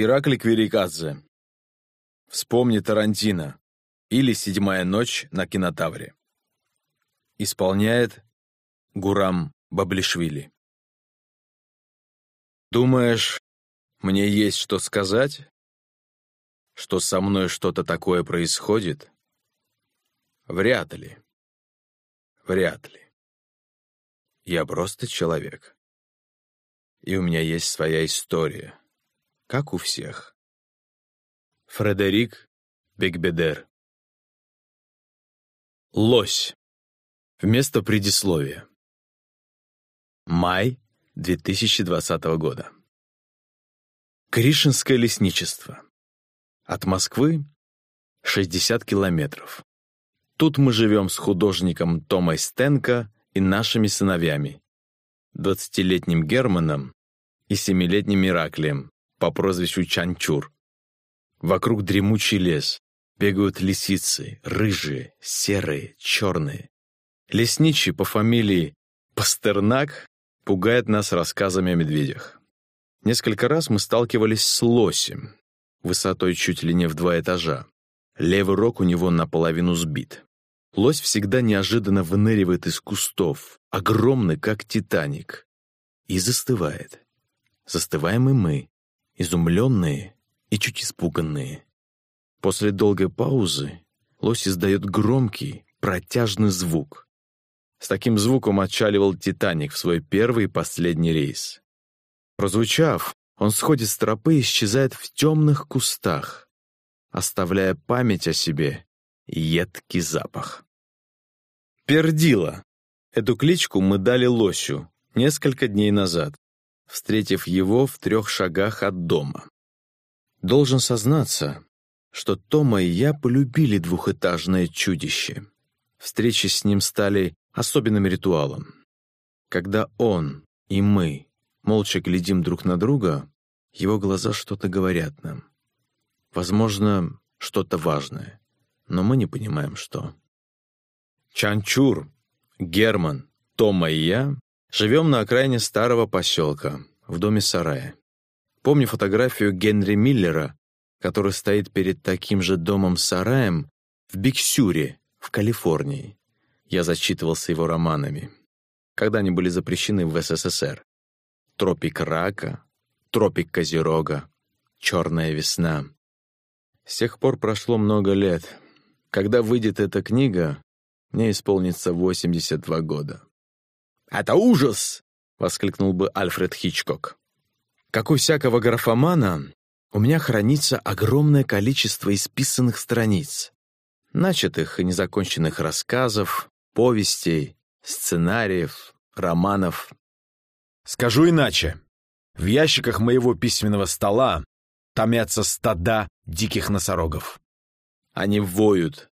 Ираклий Кверикадзе. Вспомни Тарантино или «Седьмая ночь» на кинотавре. Исполняет Гурам Баблишвили. Думаешь, мне есть что сказать? Что со мной что-то такое происходит? Вряд ли. Вряд ли. Я просто человек. И у меня есть своя история, как у всех. Фредерик Бекбедер Лось. Вместо предисловия. Май 2020 года. Кришинское лесничество. От Москвы 60 километров. Тут мы живем с художником Томой Стенко и нашими сыновьями, двадцатилетним Германом и семилетним Ираклием по прозвищу Чанчур. Вокруг дремучий лес. Бегают лисицы, рыжие, серые, черные. Лесничий по фамилии Пастернак пугает нас рассказами о медведях. Несколько раз мы сталкивались с лосем, высотой чуть ли не в два этажа. Левый рог у него наполовину сбит. Лось всегда неожиданно выныривает из кустов, огромный, как Титаник, и застывает. Застываем и мы, изумленные и чуть испуганные. После долгой паузы лось издает громкий, протяжный звук. С таким звуком отчаливал «Титаник» в свой первый и последний рейс. Прозвучав, он сходит с тропы и исчезает в темных кустах, оставляя память о себе едкий запах. Пердила. Эту кличку мы дали лосю несколько дней назад, встретив его в трех шагах от дома. Должен сознаться, что Тома и я полюбили двухэтажное чудище. Встречи с ним стали особенным ритуалом. Когда он и мы молча глядим друг на друга, его глаза что-то говорят нам. Возможно, что-то важное, но мы не понимаем, что. Чанчур, Герман, Тома и я живем на окраине старого поселка, в доме сарая. Помню фотографию Генри Миллера, который стоит перед таким же домом-сараем в Биксюре, в Калифорнии. Я зачитывался его романами, когда они были запрещены в СССР. «Тропик рака», «Тропик козерога», «Черная весна». С тех пор прошло много лет. Когда выйдет эта книга, мне исполнится 82 года. «Это ужас!» — воскликнул бы Альфред Хичкок. Как у всякого графомана, у меня хранится огромное количество исписанных страниц, начатых и незаконченных рассказов, повестей, сценариев, романов. Скажу иначе. В ящиках моего письменного стола томятся стада диких носорогов. Они воют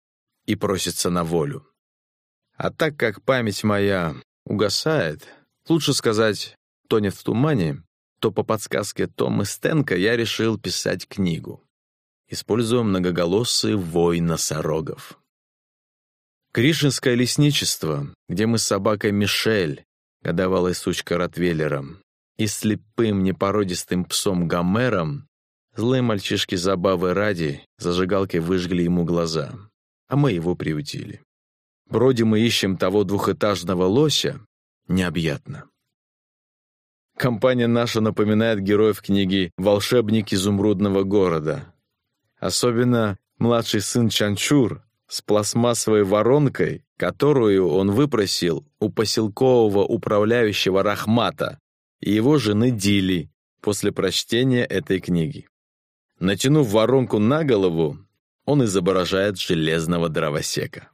и просятся на волю. А так как память моя угасает, лучше сказать, тонет в тумане, то по подсказке Тома Стенка я решил писать книгу, используя многоголосый вой носорогов. Кришинское лесничество, где мы с собакой Мишель, годовалой сучкой Ротвейлером, и слепым непородистым псом Гомером, злые мальчишки забавы ради зажигалкой выжгли ему глаза, а мы его приутили. Бродим мы ищем того двухэтажного лося необъятно. Компания наша напоминает героев книги «Волшебник изумрудного города». Особенно младший сын Чанчур, с пластмассовой воронкой, которую он выпросил у поселкового управляющего Рахмата и его жены Дили после прочтения этой книги. Натянув воронку на голову, он изображает железного дровосека.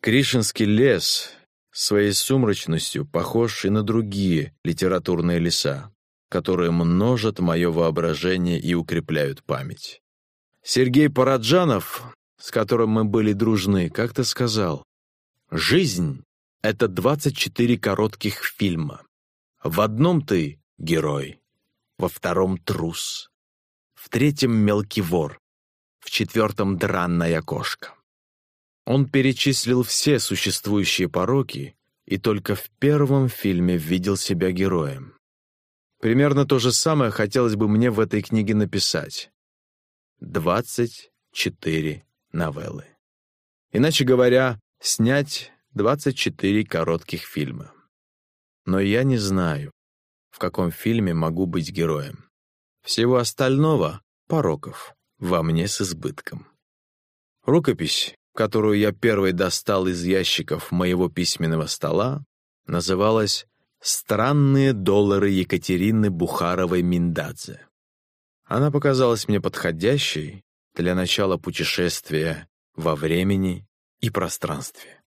Кришинский лес своей сумрачностью похож и на другие литературные леса, которые множат мое воображение и укрепляют память. Сергей Параджанов с которым мы были дружны, как-то сказал, «Жизнь — это 24 коротких фильма. В одном ты — герой, во втором — трус, в третьем — мелкий вор, в четвертом — дранная кошка». Он перечислил все существующие пороки и только в первом фильме видел себя героем. Примерно то же самое хотелось бы мне в этой книге написать. 24 новеллы. Иначе говоря, снять 24 коротких фильма. Но я не знаю, в каком фильме могу быть героем. Всего остального — пороков, во мне с избытком. Рукопись, которую я первой достал из ящиков моего письменного стола, называлась «Странные доллары Екатерины Бухаровой-Миндадзе». Она показалась мне подходящей для начала путешествия во времени и пространстве.